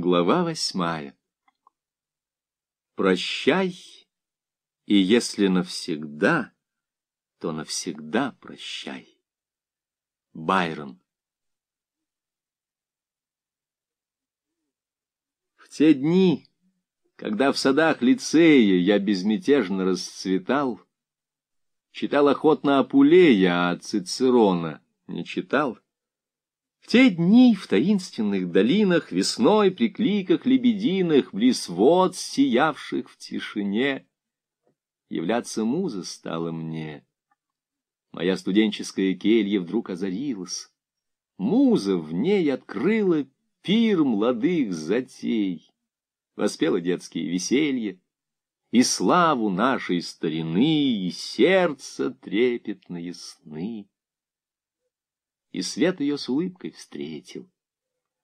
Глава восьмая. Прощай, и если навсегда, то навсегда прощай. Байрон. В те дни, когда в садах лицея я безмятежно расцветал, читал охотно Апулея, а Цицерона не читал, те дни в таинственных долинах, весной при кликах лебединых, близ вод, сиявших в тишине, являться муза стала мне. Моя студенческая келья вдруг озарилась. Муза в ней открыла пир молодых затей, воспела детские веселья, и славу нашей старины, и сердце трепетные сны и свет ее с улыбкой встретил.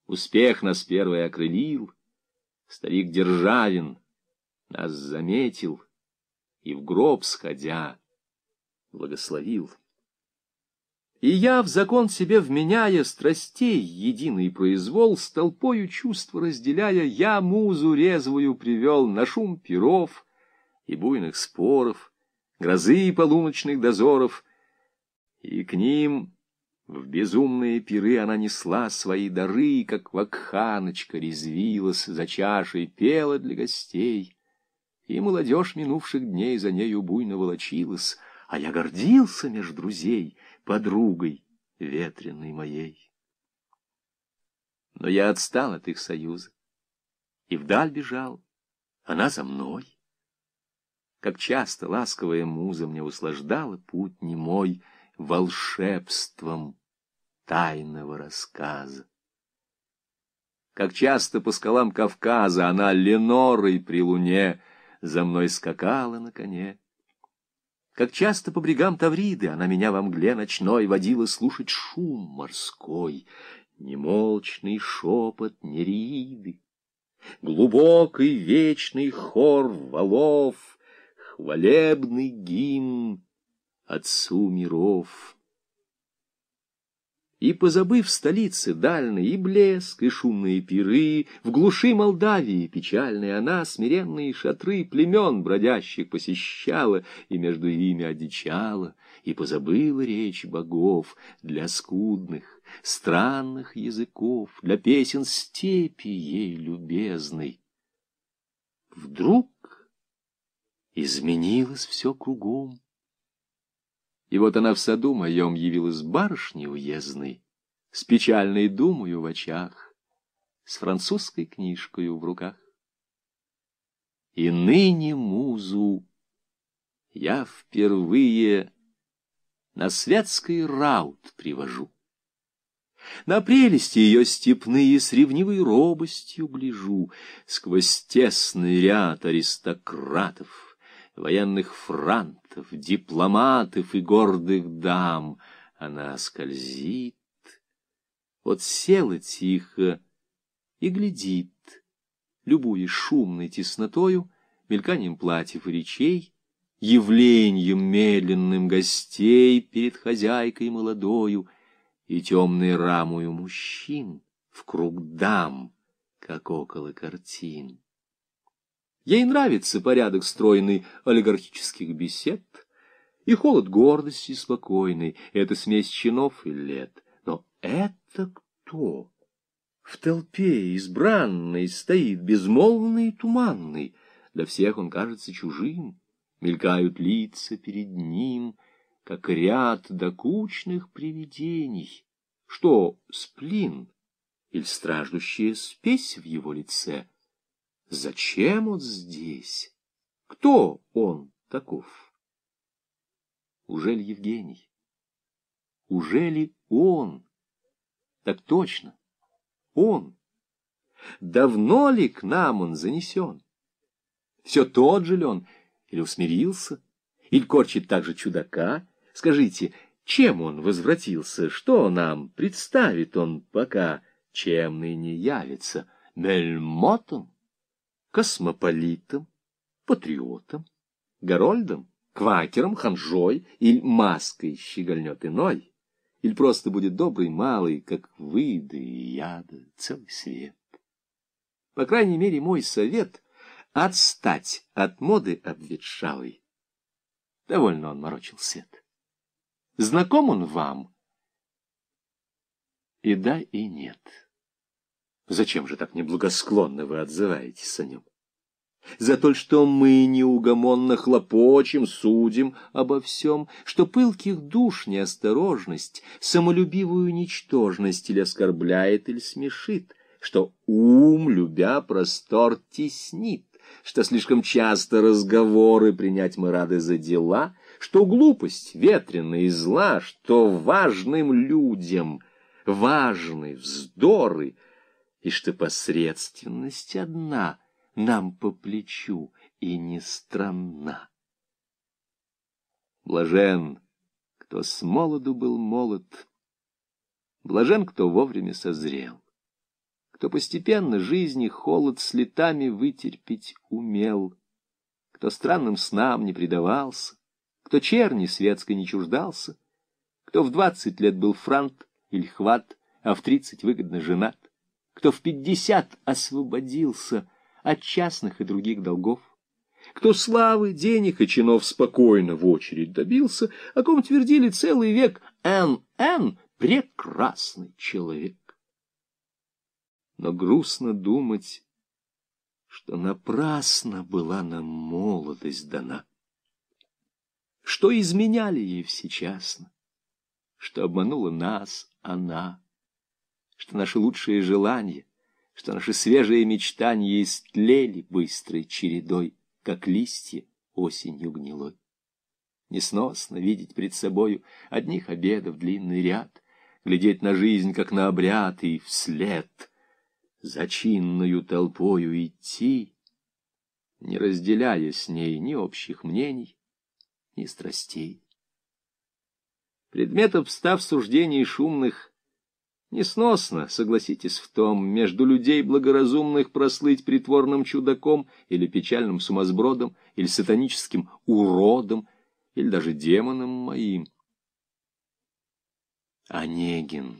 Успех нас первый окрылил, старик Державин нас заметил и в гроб сходя благословил. И я, в закон себе вменяя страстей единый произвол, с толпою чувства разделяя, я музу резвую привел на шум перов и буйных споров, грозы полуночных дозоров, и к ним в безумные пиры она несла свои дары, как вакханочка резвилась за чашей, пела для гостей. И молодежь минувших дней за нею буйно волочилась, а я гордился меж друзей подругой ветреной моей. Но я отстал от их союза и вдаль бежал, она за мной. Как часто ласковая муза мне услаждала путь немой, волшебством тайного рассказа. Как часто по скалам Кавказа она Ленорой при луне за мной скакала на коне. Как часто по брегам Тавриды она меня во мгле ночной водила слушать шум морской, немолчный шепот Нереиды, глубокий вечный хор валов, хвалебный гимн Отцу миров. И, позабыв столицы дальней, и блеск, и шумные пиры, В глуши Молдавии печальной она смиренные шатры Племен бродящих посещала, и между ими одичала, И позабыла речь богов для скудных, странных языков, Для песен степи ей любезной. Вдруг изменилось все кругом. И вот она в саду моем явилась барышней уездной, с печальной думою в очах, с французской книжкою в руках. И ныне музу я впервые на светский раут привожу. На прелести ее степные с ревнивой робостью гляжу сквозь тесный ряд аристократов, военных франтов, дипломатов и гордых дам. Она скользит, вот села тихо и глядит, любуясь шумной теснотою, мельканием платьев и речей, явлением медленным гостей перед хозяйкой молодою и темной рамою мужчин в круг дам, как около картин. Ей нравится порядок стройный олигархических бесед и холод гордости спокойный, это смесь чинов и лет. Но это кто? В толпе избранной стоит безмолвный и туманный, для всех он кажется чужим, мелькают лица перед ним, как ряд докучных привидений. Что, сплин или страждущая спесь в его лице — Зачем он здесь? Кто он таков? Ужели Евгений? Ужели он? Так точно, он. Давно ли к нам он занесен? Все тот же ли он? Или усмирился? Или корчит так же чудака? Скажите, чем он возвратился? Что нам представит он, пока чем ныне явится? Мельмотом? Космополитом, патриотом, горольдом, квакером, ханжой или маской щегольнет иной, или просто будет добрый малый, как вы, да и я, целый свет. По крайней мере, мой совет — отстать от моды обветшалой. Довольно он морочил свет. Знаком он вам? И да, и нет. Зачем же так неблагосклонно вы отзываетесь о нем? За то, что мы неугомонно хлопочем, судим обо всем, что пылких душ неосторожность, самолюбивую ничтожность или оскорбляет, или смешит, что ум, любя простор, теснит, что слишком часто разговоры принять мы рады за дела, что глупость ветрена и зла, что важным людям важны вздоры, и что посредственность одна нам по плечу и не странна. Блажен, кто с молоду был молод, блажен, кто вовремя созрел, кто постепенно жизни холод с летами вытерпеть умел, кто странным снам не предавался, кто черни светской не чуждался, кто в двадцать лет был франт или хват, а в тридцать выгодно женат, кто в пятьдесят освободился от частных и других долгов, кто славы, денег и чинов спокойно в очередь добился, о ком твердили целый век «Н.Н. — прекрасный человек». Но грустно думать, что напрасно была нам молодость дана, что изменяли ей всечасно, что обманула нас она что наши лучшие желания, что наши свежие мечтания истлели быстрой чередой, как листья осенью гнилой. Несносно видеть пред собою одних обедов длинный ряд, глядеть на жизнь, как на обряд, и вслед за чинною толпою идти, не разделяя с ней ни общих мнений, ни страстей. Предметов, став суждений шумных, Несносно, согласитесь в том, между людей благоразумных прослыть притворным чудаком или печальным сумасбродом, или сатаническим уродом, или даже демоном моим. Онегин.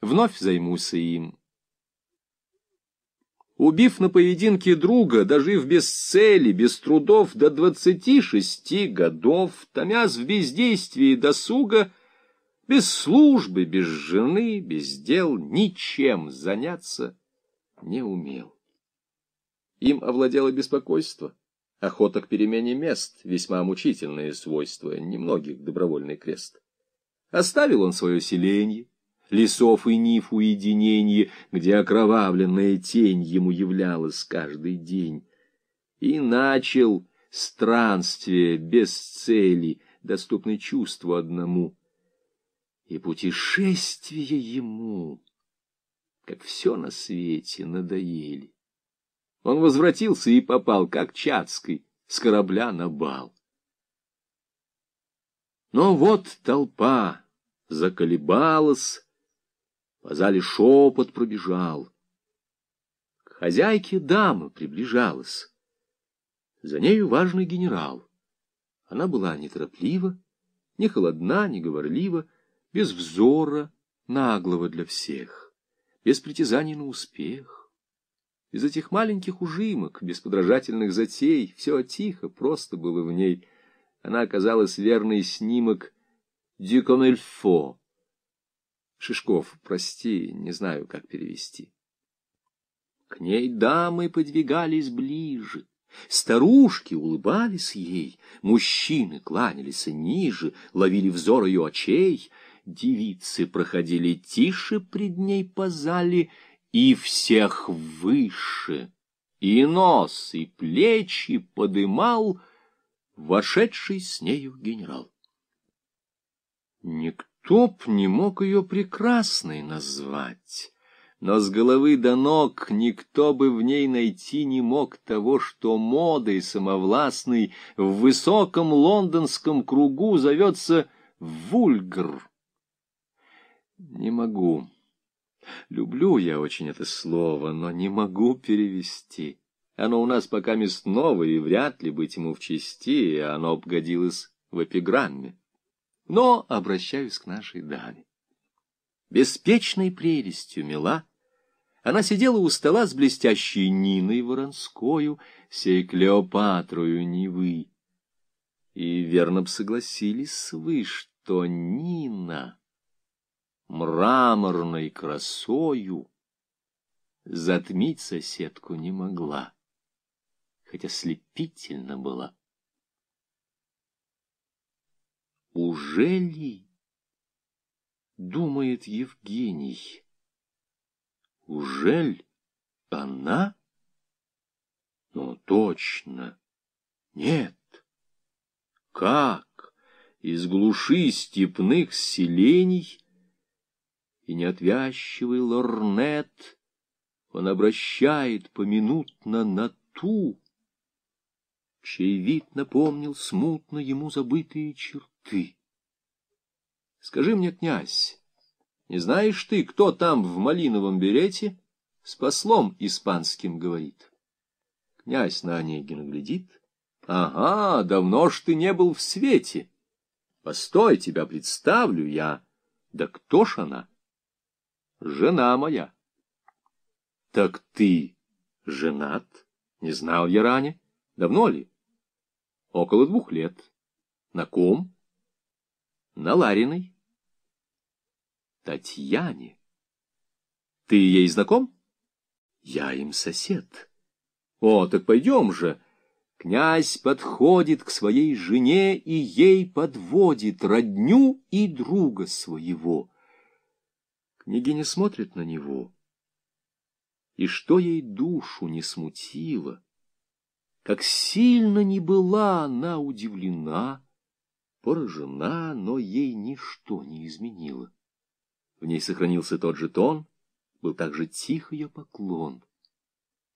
Вновь займуся им. Убив на поединке друга, дожив без цели, без трудов до двадцати шести годов, томясь в бездействии досуга, без службы, без жены, без дел, ничем заняться не умел. Им овладело беспокойство, охота к перемене мест, весьма мучительное свойство, немногих добровольный крест. Оставил он свое селенье, лесов и ниф уединенье, где окровавленная тень ему являлась каждый день, и начал странствие без цели, доступное чувству одному — и путешествия ему, как все на свете, надоели. Он возвратился и попал, как Чацкий, с корабля на бал. Но вот толпа заколебалась, по зале шепот пробежал. К хозяйке дама приближалась. За нею важный генерал. Она была нетороплива, не холодна, не говорлива, без взора, наглого для всех, без притязаний на успех, без этих маленьких ужимок, без подражательных затей, все тихо, просто было в ней. Она оказалась верный снимок «Дюкомельфо». Шишков, прости, не знаю, как перевести. К ней дамы подвигались ближе, Старушки улыбались ей, мужчины кланялись ниже, ловили взор ее очей — девицы проходили тише пред ней по зале, и всех выше, и нос, и плечи подымал вошедший с нею генерал. Никто б не мог ее прекрасной назвать, но с головы до ног никто бы в ней найти не мог того, что модой самовластной в высоком лондонском кругу зовется вульгр. Не могу. Люблю я очень это слово, но не могу перевести. Оно у нас пока мест новое, и вряд ли быть ему в чести, оно обгодилось в эпиграмме. Но обращаюсь к нашей даме. Беспечной прелестью мила, Она сидела у стола с блестящей Ниной Воронскою, сей Клеопатрою Невы. И верно б согласились вы, что Нина мраморной красою затмить соседку не могла, хотя слепительно была. Уже ли, думает Евгений, ужель она? Ну, точно, нет. Как из глуши степных селений и неотвязчивый лорнет он обращает поминутно на ту, чей вид напомнил смутно ему забытые черты. Скажи мне, князь, не знаешь ты, кто там в малиновом берете с послом испанским говорит? Князь на Онегина глядит. Ага, давно ж ты не был в свете. Постой, тебя представлю я. Да кто ж она? Жена моя. Так ты женат? Не знал я ранее. Давно ли? Около двух лет. На ком? На Лариной. Татьяне. Ты ей знаком? Я им сосед. О, так пойдем же. Князь подходит к своей жене и ей подводит родню и друга своего. Княгиня смотрит на него, и что ей душу не смутило, как сильно не была она удивлена, поражена, но ей ничто не изменило. В ней сохранился тот же тон, был также тих ее поклон.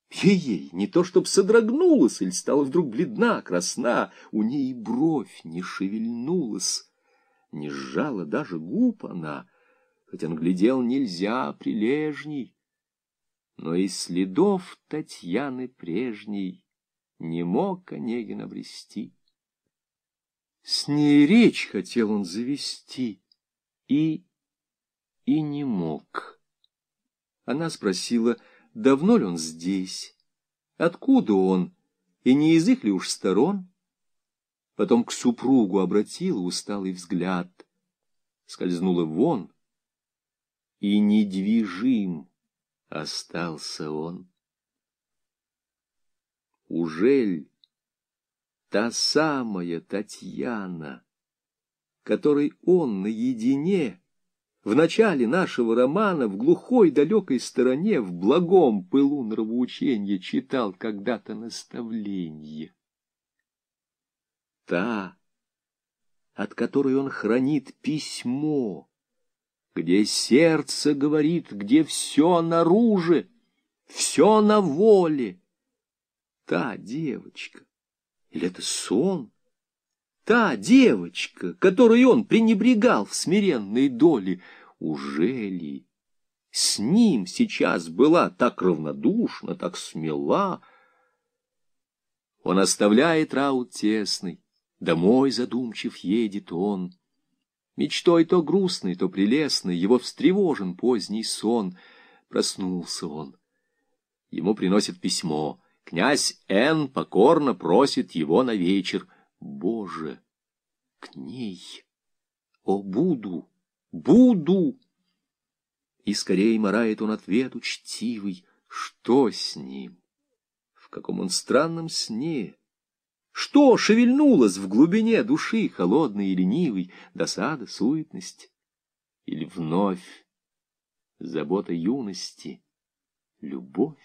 Ей-ей, не то чтоб содрогнулась или стала вдруг бледна, красна, у ней бровь не шевельнулась, не сжала даже губ она, хоть он глядел нельзя прилежней. Но и следов Татьяны прежней не мог Онегин обрести. С ней речь хотел он завести и... и не мог. Она спросила, давно ли он здесь, откуда он, и не из их ли уж сторон. Потом к супругу обратила усталый взгляд, скользнула вон, и недвижим остался он. Ужель та самая Татьяна, которой он наедине в начале нашего романа в глухой далекой стороне в благом пылу нравоученья читал когда-то наставление. Та, от которой он хранит письмо, где сердце говорит, где все наружу, все на воле, та девочка, или это сон? Та девочка, которой он пренебрегал в смиренной доле, уже ли с ним сейчас была так равнодушна, так смела? Он оставляет раут тесный, домой задумчив едет он. Мечтой то грустной, то прелестной, его встревожен поздний сон. Проснулся он. Ему приносят письмо — Князь Н. покорно просит его на вечер. Боже, к ней! О, буду, буду! И скорее морает он ответ учтивый. Что с ним? В каком он странном сне? Что шевельнулось в глубине души, холодной и ленивой, досада, суетность? Или вновь забота юности, любовь?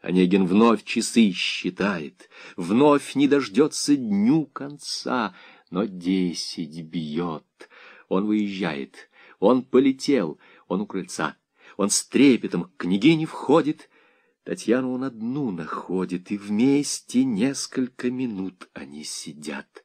Онегин вновь часы считает, вновь не дождется дню конца, но десять бьет. Он выезжает, он полетел, он у крыльца, он с трепетом к княгине входит, Татьяну он одну находит, и вместе несколько минут они сидят.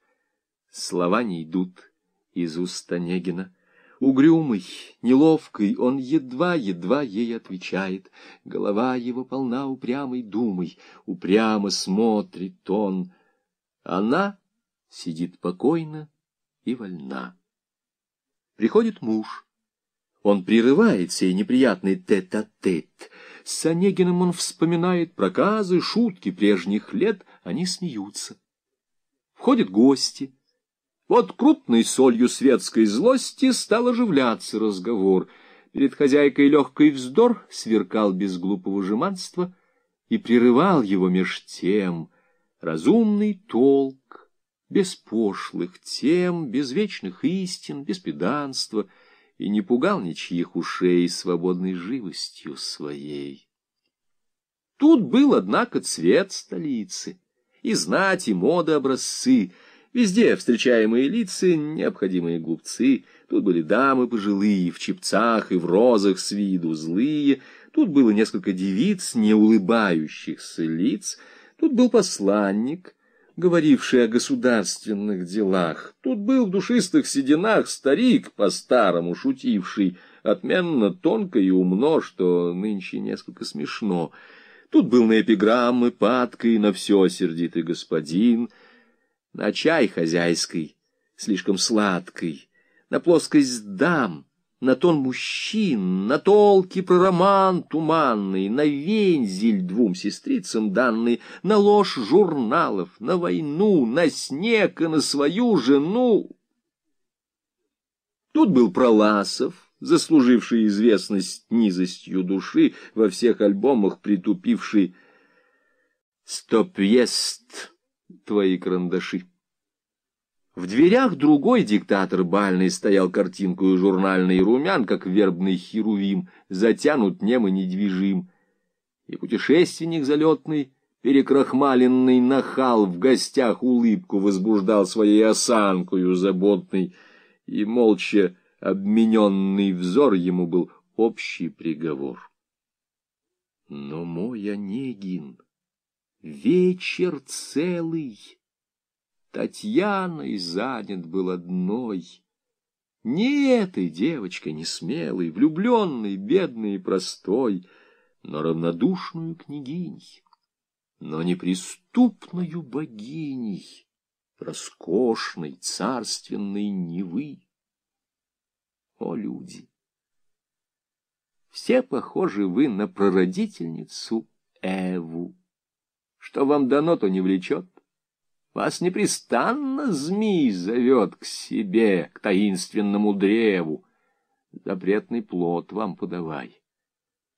Слова не идут из уст Онегина, Угрюмый, неловкий, он едва-едва ей отвечает. Голова его полна упрямой думой, упрямо смотрит он. Она сидит покойно и вольна. Приходит муж. Он прерывает сей неприятный тет-а-тет. -тет. С Онегиным он вспоминает проказы, шутки прежних лет, они смеются. Входят гости. Вот крупной солью светской злости стал оживляться разговор. Перед хозяйкой легкий вздор сверкал без глупого жеманства и прерывал его меж тем разумный толк, без пошлых тем, без вечных истин, без педанства, и не пугал ничьих ушей свободной живостью своей. Тут был, однако, цвет столицы, и знать, и мода образцы, везде встречаемые лица, необходимые глупцы, тут были дамы пожилые, в чепцах и в розах с виду злые, тут было несколько девиц, не улыбающихся лиц, тут был посланник, говоривший о государственных делах. Тут был в душистых сединах старик, по-старому шутивший, отменно тонко и умно, что нынче несколько смешно — Тут был на эпиграммы падкой, на все сердитый господин, на чай хозяйский, слишком сладкий, на плоскость дам, на тон мужчин, на толки про роман туманный, на вензель двум сестрицам данный, на ложь журналов, на войну, на снег и на свою жену. Тут был Проласов, заслуживший известность низостью души, во всех альбомах притупивший «Стоп-ест» твои карандаши. В дверях другой диктатор бальный стоял картинкою журнальный румян, как вербный херувим, затянут нем и недвижим. И путешественник залетный, перекрахмаленный нахал, в гостях улыбку возбуждал своей осанкою заботной, и молча обмененный взор ему был общий приговор. Но мой Онегин, вечер целый, Татьяной занят был одной. Не этой девочкой не смелой, влюбленной, бедной и простой, но равнодушную княгиней, но неприступную богиней, роскошной, царственной Невы. О, люди! Все похожи вы на прародительницу Эву. Что вам дано, то не влечет. Вас непрестанно змей зовет к себе, к таинственному древу. Запретный плод вам подавай,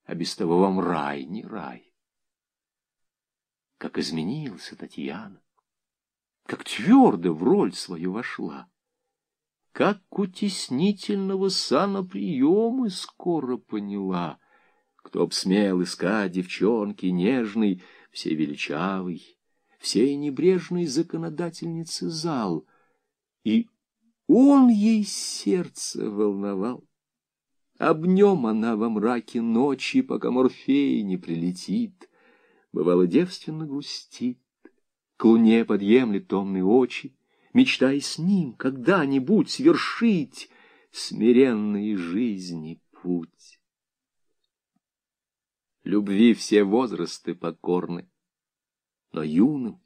а без того вам рай не рай. Как изменился Татьяна, как твердо в роль свою вошла как утеснительного сана приемы скоро поняла. Кто б смел искать девчонки нежный, все величавый, всей небрежной законодательницы зал, и он ей сердце волновал. Об нем она во мраке ночи, пока Морфей не прилетит, бывало девственно грустит, к луне подъемлет томные очи, мечтая с ним когда-нибудь свершить смиренной жизни путь. Любви все возрасты покорны, но юным,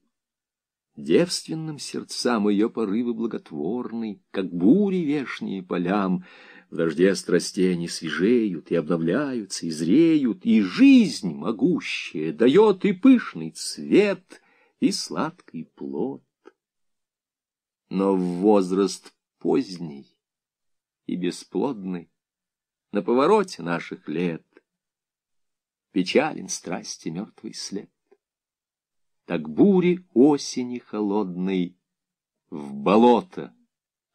девственным сердцам ее порывы благотворны, как бури вешние полям, в дожде страстей они свежеют и обновляются, и зреют, и жизнь могущая дает и пышный цвет, и сладкий плод но в возраст поздний и бесплодный, на повороте наших лет, печален страсти мертвый след. Так бури осени холодной в болото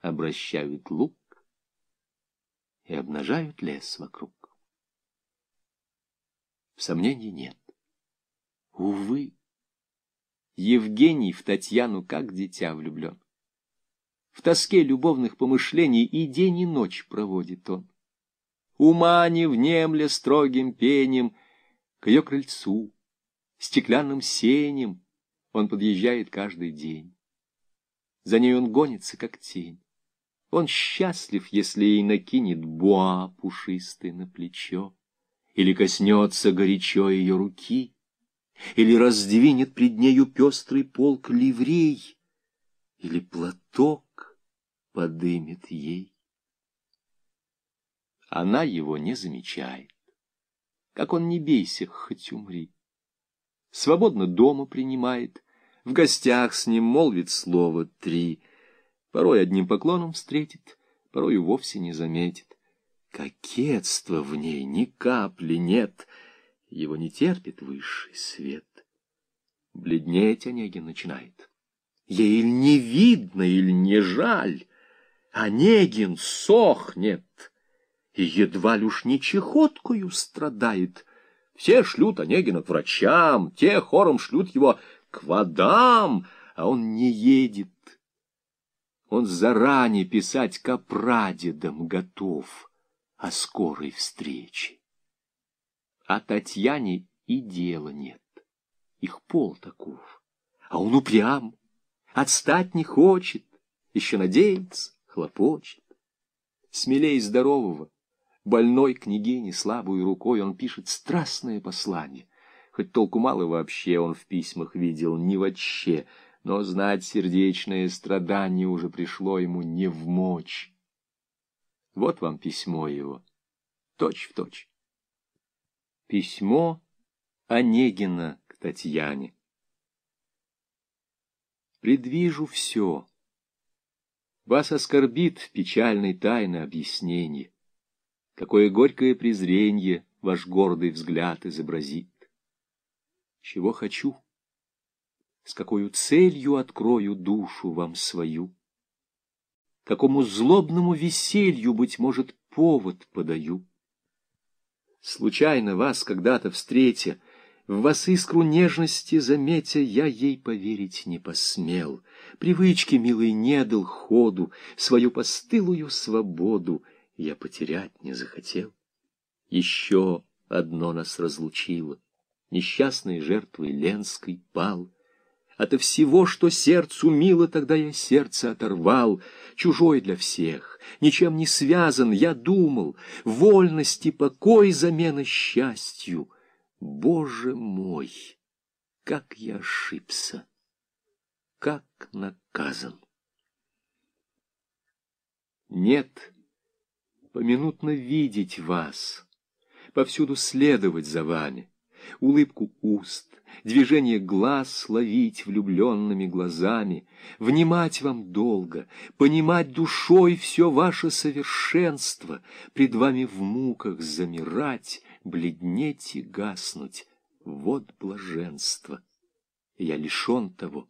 обращают лук и обнажают лес вокруг. Сомнений нет. Увы, Евгений в Татьяну как дитя влюблен. В тоске любовных помышлений и день, и ночь проводит он. Ума не внемля строгим пением к ее крыльцу, стеклянным сенем он подъезжает каждый день. За ней он гонится, как тень. Он счастлив, если ей накинет буа пушистый на плечо, или коснется горячо ее руки, или раздвинет пред нею пестрый полк ливрей, или платок подымет ей. Она его не замечает. Как он не бейся, хоть умри. Свободно дома принимает, в гостях с ним молвит слово три. Порой одним поклоном встретит, порой вовсе не заметит. Кокетства в ней ни капли нет, его не терпит высший свет. Бледнеть Онегин начинает. Ей или не видно, или не жаль. Онегин сохнет, и едва ли уж не чехоткою страдает. Все шлют Онегина к врачам, те хором шлют его к водам, а он не едет. Он заранее писать к прадедам готов о скорой встрече. А Татьяне и дела нет, их пол таков, а он упрям, отстать не хочет, еще надеется, хлопочет. Смелей здорового, больной княгине слабой рукой он пишет страстное послание, хоть толку мало вообще он в письмах видел, ни вообще, но знать сердечное страдание уже пришло ему не в мочь. Вот вам письмо его, точь в точь. Письмо Онегина к Татьяне. Предвижу все. Вас оскорбит печальной тайны объяснение. Какое горькое презренье ваш гордый взгляд изобразит. Чего хочу, с какой целью открою душу вам свою, какому злобному веселью, быть может, повод подаю. Случайно вас когда-то встретя, в вас искру нежности заметя, я ей поверить не посмел. Привычки, милый, не дал ходу, свою постылую свободу я потерять не захотел. Еще одно нас разлучило. Несчастной жертвой Ленской пал. Ото всего, что сердцу мило, тогда я сердце оторвал. Чужой для всех, ничем не связан, я думал, вольность и покой замена счастью — Боже мой, как я ошибся, как наказан. Нет, поминутно видеть вас, повсюду следовать за вами, улыбку уст, движение глаз ловить влюбленными глазами, внимать вам долго, понимать душой все ваше совершенство, пред вами в муках замирать, бледнеть и гаснуть. Вот блаженство. Я лишен того.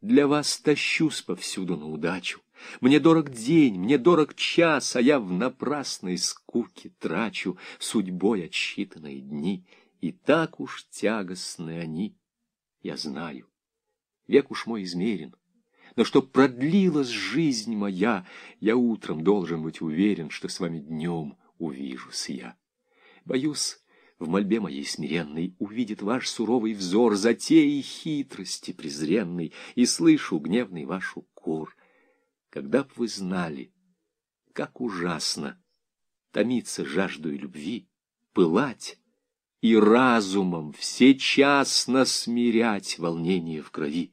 Для вас тащусь повсюду на удачу. Мне дорог день, мне дорог час, а я в напрасной скуке трачу судьбой отсчитанные дни. И так уж тягостны они, я знаю. Век уж мой измерен. Но чтоб продлилась жизнь моя, я утром должен быть уверен, что с вами днем увижусь я. Боюсь, в мольбе моей смиренной увидит ваш суровый взор затеи хитрости презренной, и слышу гневный ваш укор. Когда б вы знали, как ужасно томиться жаждой любви, пылать и разумом всечасно смирять волнение в крови,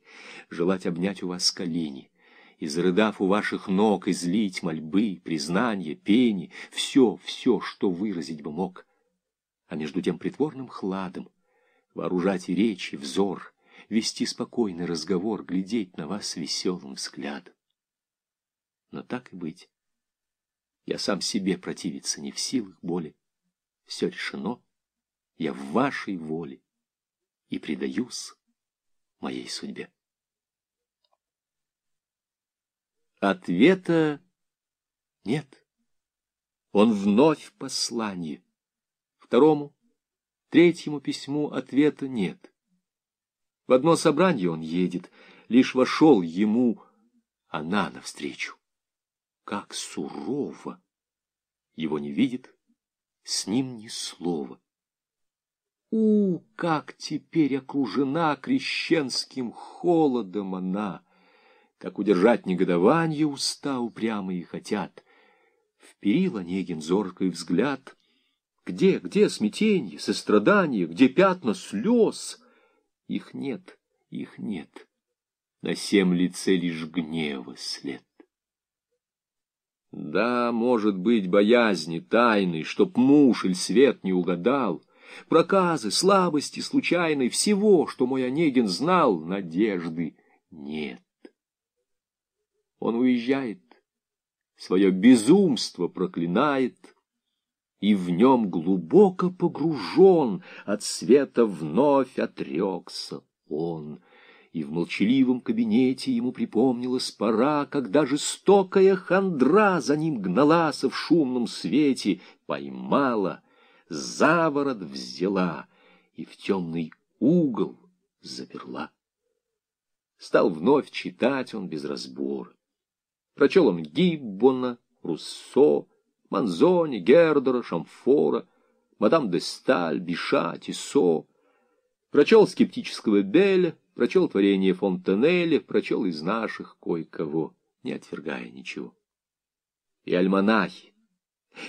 желать обнять у вас колени, и, зарыдав у ваших ног, излить мольбы, признания, пени, все, все, что выразить бы мог — а между тем притворным хладом вооружать и речь, и взор, вести спокойный разговор, глядеть на вас веселым взглядом. Но так и быть. Я сам себе противиться не в силах боли. Все решено, я в вашей воле и предаюсь моей судьбе. Ответа нет. Он вновь послание второму, третьему письму ответа нет. В одно собрание он едет, лишь вошел ему она навстречу. Как сурово! Его не видит, с ним ни слова. У, как теперь окружена крещенским холодом она! Как удержать негодование уста упрямые хотят. Вперил Онегин зоркий взгляд — где, где смятенье, сострадание, где пятна слез? Их нет, их нет. На всем лице лишь гнева след. Да, может быть, боязни тайной, чтоб муж или свет не угадал, проказы, слабости случайной, всего, что мой Онегин знал, надежды нет. Он уезжает, свое безумство проклинает, и в нем глубоко погружен, от света вновь отрекся он. И в молчаливом кабинете ему припомнилась пора, когда жестокая хандра за ним гналася в шумном свете, поймала, заворот взяла и в темный угол заперла. Стал вновь читать он без разбора. Прочел он Гиббона, Руссо, Манзони, Гердера, Шамфора, мадам де Сталь, Биша, Тисо. Прочел скептического Беля, прочел творение Фонтанеля, прочел из наших кое-кого, не отвергая ничего. И альманахи,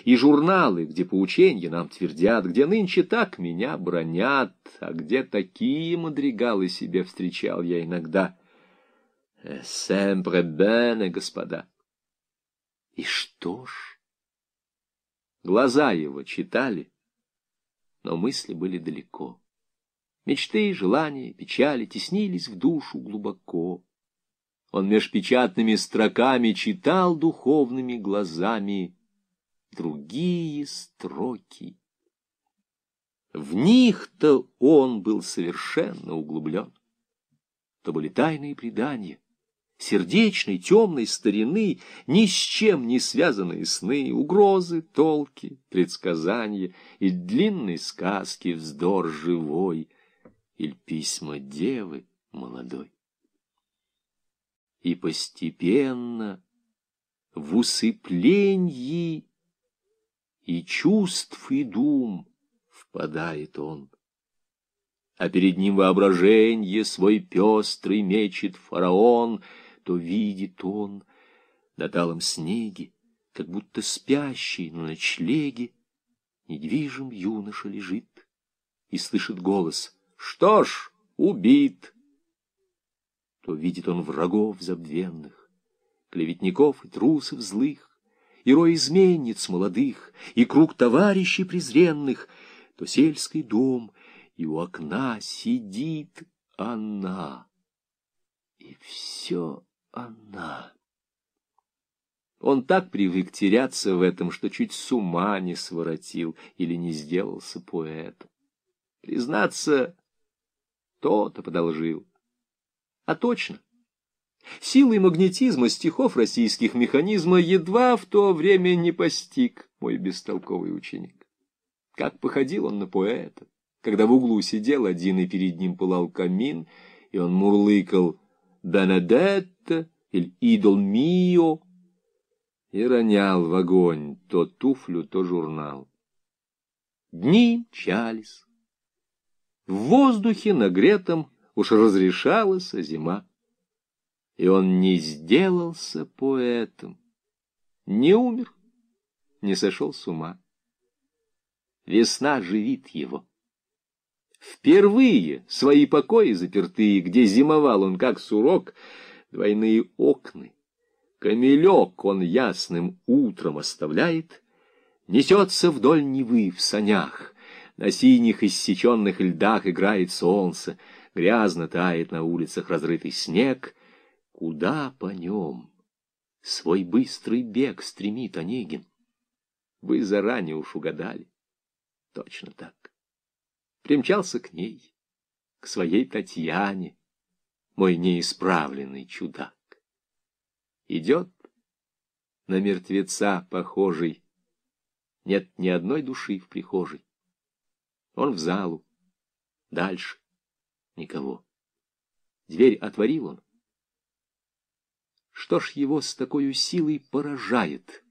и журналы, где поученья нам твердят, где нынче так меня бронят, а где такие мадригалы себе встречал я иногда. Семпре бене, господа. И что ж? Глаза его читали, но мысли были далеко. Мечты, желания, печали теснились в душу глубоко. Он меж печатными строками читал духовными глазами другие строки. В них-то он был совершенно углублен. То были тайные предания, сердечной, темной старины, ни с чем не связанные сны, угрозы, толки, предсказания и длинные сказки, вздор живой, или письма девы молодой. И постепенно в усыплении и чувств и дум впадает он а перед ним воображенье свой пестрый мечет фараон — то видит он на талом снеге, как будто спящий на ночлеге, недвижим юноша лежит и слышит голос «Что ж, убит!» То видит он врагов забвенных, клеветников и трусов злых, и рой изменниц молодых, и круг товарищей презренных, то сельский дом, и у окна сидит она. И все она. Он так привык теряться в этом, что чуть с ума не своротил или не сделался поэтом. Признаться, то-то подолжил. А точно. Силой магнетизма стихов российских механизма едва в то время не постиг мой бестолковый ученик. Как походил он на поэта, когда в углу сидел один, и перед ним пылал камин, и он мурлыкал «Бенедетта» или «Идол мио» и ронял в огонь то туфлю, то журнал. Дни мчались. В воздухе нагретом уж разрешалась зима. И он не сделался поэтом, не умер, не сошел с ума. Весна живит его. Впервые свои покои запертые, где зимовал он как сурок, двойные окны, камелек он ясным утром оставляет, несется вдоль Невы в санях, на синих иссеченных льдах играет солнце, грязно тает на улицах разрытый снег. Куда по нем свой быстрый бег стремит Онегин? Вы заранее уж угадали. Точно так примчался к ней, к своей Татьяне, мой неисправленный чудак. Идет на мертвеца похожий, нет ни одной души в прихожей. Он в залу, дальше никого. Дверь отворил он. Что ж его с такой силой поражает?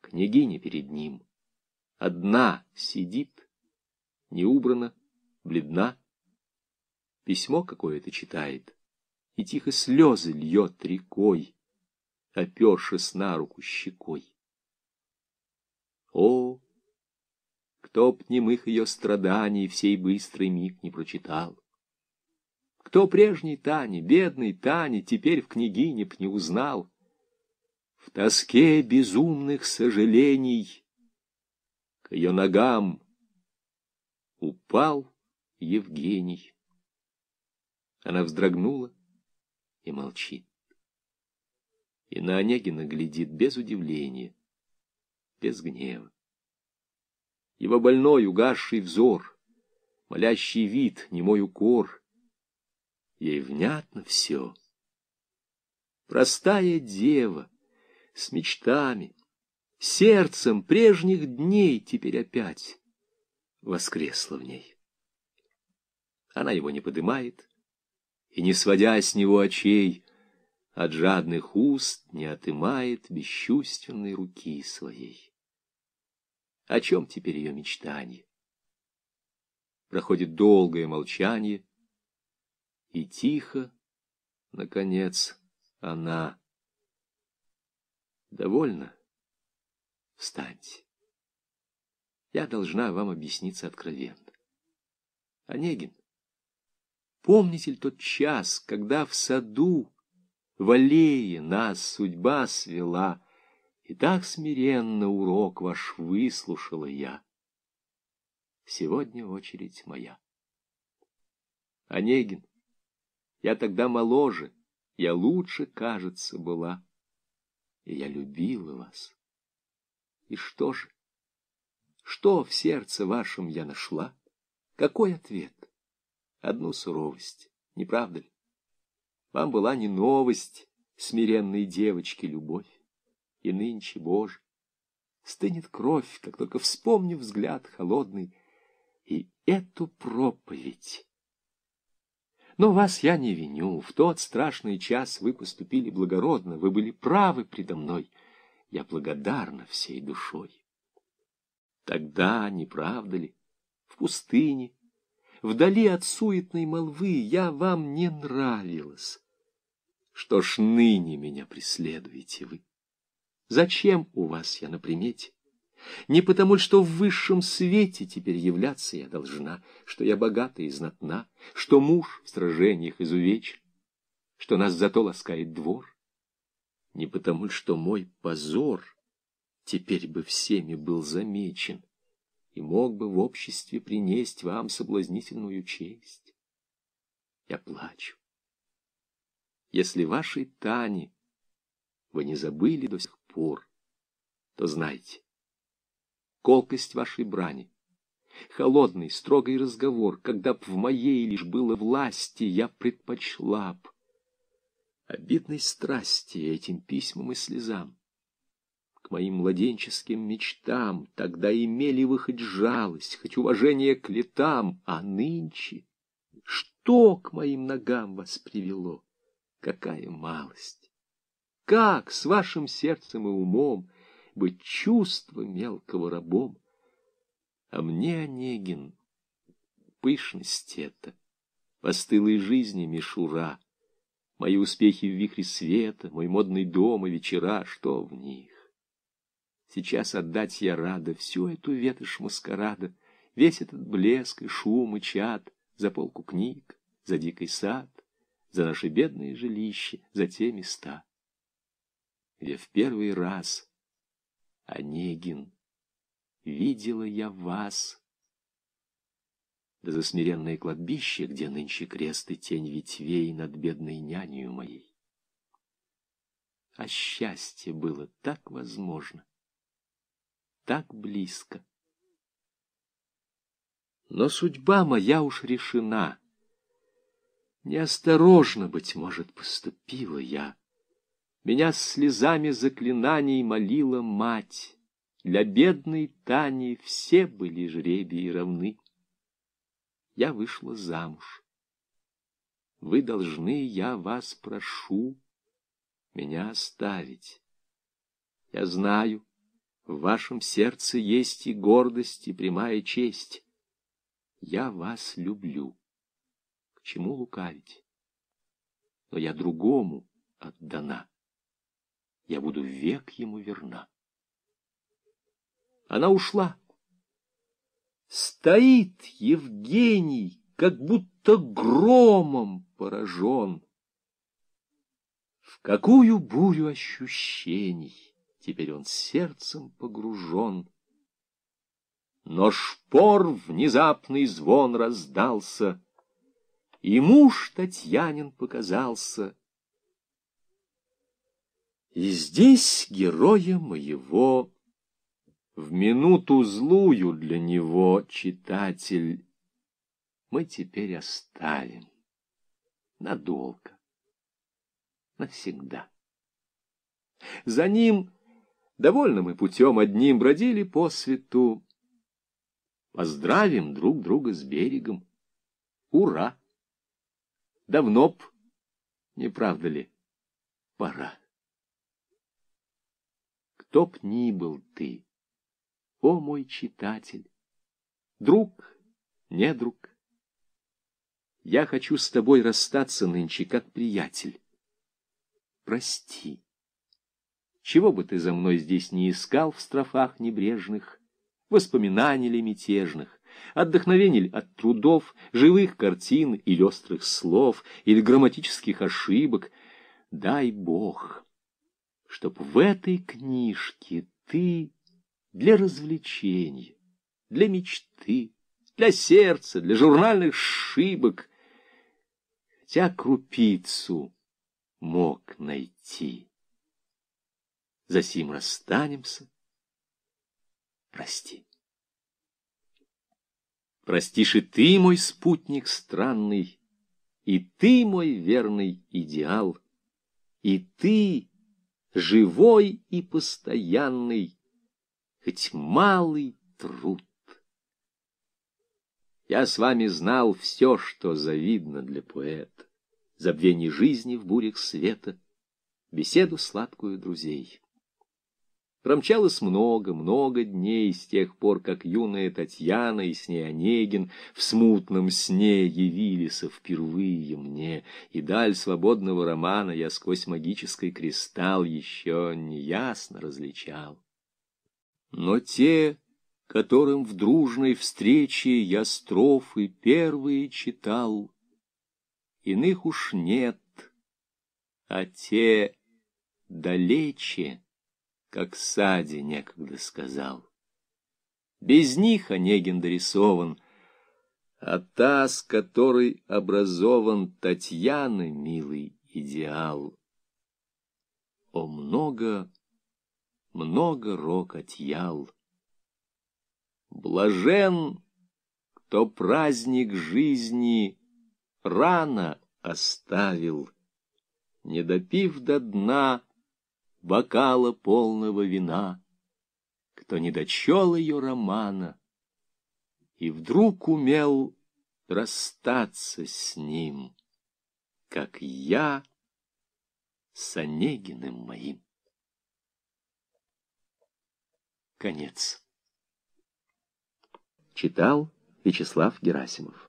Княгиня перед ним одна сидит, не убрана, бледна. Письмо какое-то читает, и тихо слезы льет рекой, опершись на руку щекой. О, кто б немых ее страданий в сей быстрый миг не прочитал! Кто прежней Тани, бедной Тани, теперь в княгине б не узнал? В тоске безумных сожалений К ее ногам упал Евгений. Она вздрогнула и молчит. И на Онегина глядит без удивления, без гнева. Его больной, угасший взор, молящий вид, немой укор. Ей внятно все. Простая дева, с мечтами, сердцем прежних дней теперь опять воскресла в ней. Она его не подымает, и, не сводя с него очей, от жадных уст не отымает бесчувственной руки своей. О чем теперь ее мечтание? Проходит долгое молчание, и тихо, наконец, она. Довольно? Встаньте. Я должна вам объясниться откровенно. Онегин, помните ли тот час, когда в саду, в аллее нас судьба свела, и так смиренно урок ваш выслушала я? Сегодня очередь моя. Онегин, я тогда моложе, я лучше, кажется, была, и я любила вас. И что же? Что в сердце вашем я нашла? Какой ответ? Одну суровость, не правда ли? Вам была не новость, смиренной девочки, любовь. И нынче, Боже, стынет кровь, как только вспомню взгляд холодный и эту проповедь. Но вас я не виню. В тот страшный час вы поступили благородно, вы были правы предо мной. Я благодарна всей душой. Тогда, не правда ли, в пустыне, вдали от суетной молвы, я вам не нравилась. Что ж ныне меня преследуете вы? Зачем у вас я на примете? Не потому, что в высшем свете теперь являться я должна, что я богата и знатна, что муж в сражениях изувечен, что нас зато ласкает двор. Не потому, что мой позор теперь бы всеми был замечен и мог бы в обществе принесть вам соблазнительную честь. Я плачу. Если вашей Тане вы не забыли до сих пор, то знайте, колкость вашей брани, холодный, строгий разговор, когда б в моей лишь было власти, я предпочла б обидной страсти этим письмам и слезам к моим младенческим мечтам, тогда имели вы хоть жалость, хоть уважение к летам, а нынче что к моим ногам вас привело? Какая малость! Как с вашим сердцем и умом быть чувство мелкого рабом? А мне, Онегин, пышность эта, постылой жизни мишура, мои успехи в вихре света, мой модный дом и вечера, что в них? Сейчас отдать я рада всю эту ветошь маскарада, весь этот блеск и шум и чад, за полку книг, за дикий сад, за наши бедные жилища, за те места, где в первый раз, Онегин, видела я вас, да за смиренное кладбище, где нынче крест и тень ветвей над бедной нянью моей. А счастье было так возможно, так близко. Но судьба моя уж решена. Неосторожно, быть может, поступила я. Меня слезами заклинаний молила мать. Для бедной Тани все были жребии равны. Я вышла замуж. Вы должны, я вас прошу, меня оставить. Я знаю, в вашем сердце есть и гордость, и прямая честь. Я вас люблю. К чему лукавить? Но я другому отдана. Я буду век ему верна. Она ушла. Стоит Евгений, как будто громом поражен. В какую бурю ощущений теперь он сердцем погружен. Но шпор внезапный звон раздался, И муж Татьянин показался. И здесь героя моего В минуту злую для него, читатель, Мы теперь оставим надолго, навсегда. За ним довольно мы путем одним бродили по свету, Поздравим друг друга с берегом. Ура! Давно б, не правда ли, пора. Кто б ни был ты, о мой читатель, друг, не друг, я хочу с тобой расстаться нынче, как приятель. Прости. Чего бы ты за мной здесь не искал в строфах небрежных, воспоминаний ли мятежных, отдохновений ли от трудов, живых картин или острых слов, или грамматических ошибок. Дай Бог, чтоб в этой книжке ты для развлечения, для мечты, для сердца, для журнальных шибок, хотя крупицу мог найти. Засим расстанемся, прости. Простишь и ты, мой спутник странный, и ты, мой верный идеал, и ты, живой и постоянный, хоть малый труд. Я с вами знал все, что завидно для поэта, забвение жизни в бурях света, беседу сладкую друзей. Промчалось много-много дней с тех пор, как юная Татьяна и с ней Онегин в смутном сне явились впервые мне, и даль свободного романа я сквозь магический кристалл еще неясно различал. Но те, которым в дружной встрече я строфы первые читал, иных уж нет, а те далече как Сади некогда сказал. Без них Онегин дорисован, а та, с которой образован Татьяны, милый идеал. О, много, много рок отъял. Блажен, кто праздник жизни рано оставил, не допив до дна, бокала полного вина, кто не дочел ее романа и вдруг умел расстаться с ним, как я с Онегиным моим. Конец. Читал Вячеслав Герасимов